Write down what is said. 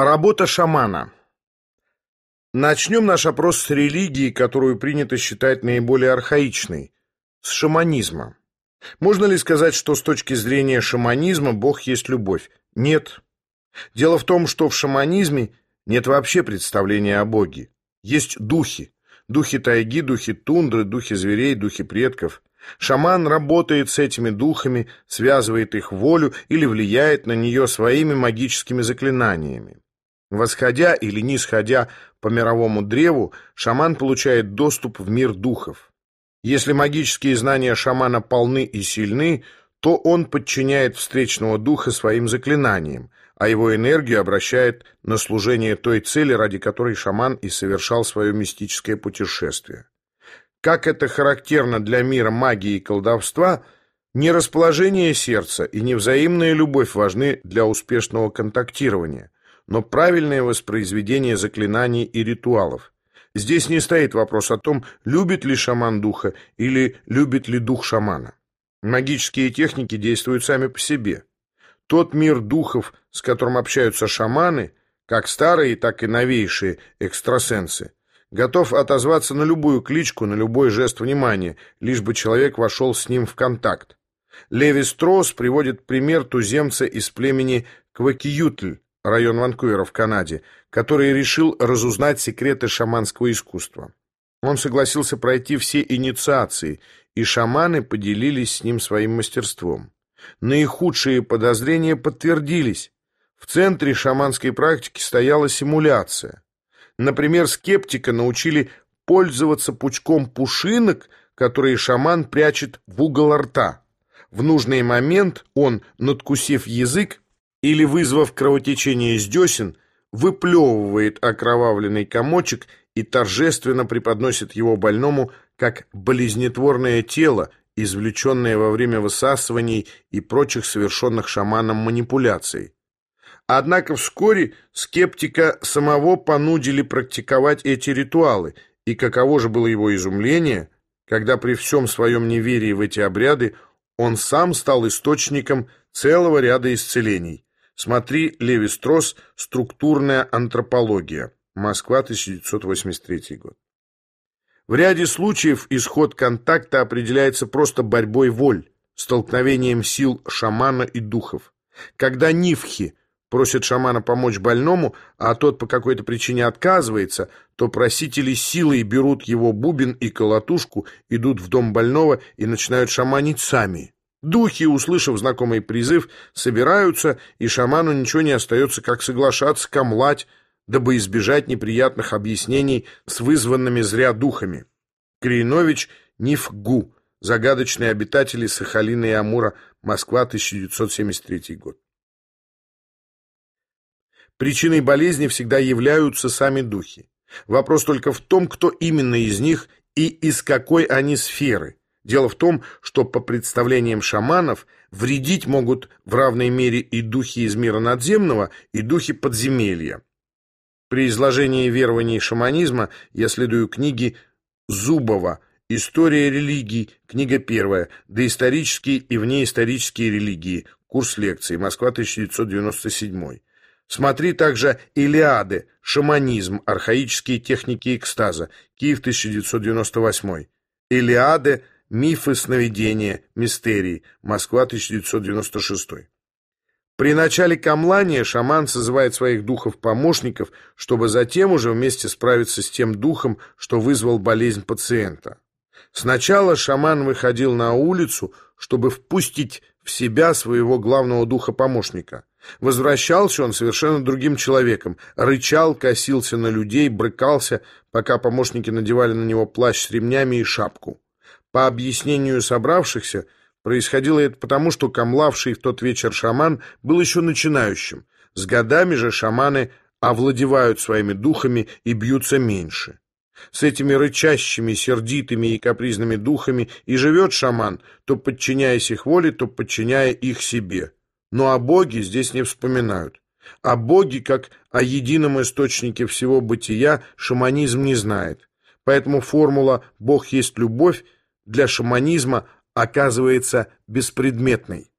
Работа шамана. Начнем наш опрос с религии, которую принято считать наиболее архаичной, с шаманизма. Можно ли сказать, что с точки зрения шаманизма Бог есть любовь? Нет. Дело в том, что в шаманизме нет вообще представления о Боге. Есть духи. Духи тайги, духи тундры, духи зверей, духи предков. Шаман работает с этими духами, связывает их волю или влияет на нее своими магическими заклинаниями. Восходя или нисходя по мировому древу, шаман получает доступ в мир духов. Если магические знания шамана полны и сильны, то он подчиняет встречного духа своим заклинаниям, а его энергию обращает на служение той цели, ради которой шаман и совершал свое мистическое путешествие. Как это характерно для мира магии и колдовства, не расположение сердца и не взаимная любовь важны для успешного контактирования – но правильное воспроизведение заклинаний и ритуалов. Здесь не стоит вопрос о том, любит ли шаман духа или любит ли дух шамана. Магические техники действуют сами по себе. Тот мир духов, с которым общаются шаманы, как старые, так и новейшие экстрасенсы, готов отозваться на любую кличку, на любой жест внимания, лишь бы человек вошел с ним в контакт. Леви Стросс приводит пример туземца из племени Квакиютль, район Ванкувера в Канаде, который решил разузнать секреты шаманского искусства. Он согласился пройти все инициации, и шаманы поделились с ним своим мастерством. Наихудшие подозрения подтвердились. В центре шаманской практики стояла симуляция. Например, скептика научили пользоваться пучком пушинок, которые шаман прячет в угол рта. В нужный момент он, надкусив язык, или, вызвав кровотечение из десен, выплевывает окровавленный комочек и торжественно преподносит его больному как болезнетворное тело, извлеченное во время высасываний и прочих совершенных шаманом манипуляций. Однако вскоре скептика самого понудили практиковать эти ритуалы, и каково же было его изумление, когда при всем своем неверии в эти обряды он сам стал источником целого ряда исцелений. Смотри Леви-Стросс «Структурная антропология». Москва, 1983 год. В ряде случаев исход контакта определяется просто борьбой воль, столкновением сил шамана и духов. Когда нифхи просят шамана помочь больному, а тот по какой-то причине отказывается, то просители силой берут его бубен и колотушку, идут в дом больного и начинают шаманить сами. Духи, услышав знакомый призыв, собираются, и шаману ничего не остается, как соглашаться камлать, дабы избежать неприятных объяснений с вызванными зря духами. Кринович Нифгу. Загадочные обитатели Сахалина и Амура. Москва, 1973 год. Причиной болезни всегда являются сами духи. Вопрос только в том, кто именно из них и из какой они сферы. Дело в том, что по представлениям шаманов вредить могут в равной мере и духи из мира надземного, и духи подземелья. При изложении верований шаманизма я следую книге Зубова «История религий», книга первая, «Доисторические и внеисторические религии», курс лекций, Москва, 1997. Смотри также «Илиады», «Шаманизм», «Архаические техники экстаза», Киев, 1998. «Илиады», Мифы сновидения, мистерии. Москва, 1996. При начале камлания шаман созывает своих духов-помощников, чтобы затем уже вместе справиться с тем духом, что вызвал болезнь пациента. Сначала шаман выходил на улицу, чтобы впустить в себя своего главного духа-помощника. Возвращался он совершенно другим человеком, рычал, косился на людей, брыкался, пока помощники надевали на него плащ с ремнями и шапку. По объяснению собравшихся, происходило это потому, что камлавший в тот вечер шаман был еще начинающим. С годами же шаманы овладевают своими духами и бьются меньше. С этими рычащими, сердитыми и капризными духами и живет шаман, то подчиняясь их воле, то подчиняя их себе. Но о Боге здесь не вспоминают. О Боге, как о едином источнике всего бытия, шаманизм не знает. Поэтому формула «Бог есть любовь» для шаманизма оказывается беспредметной.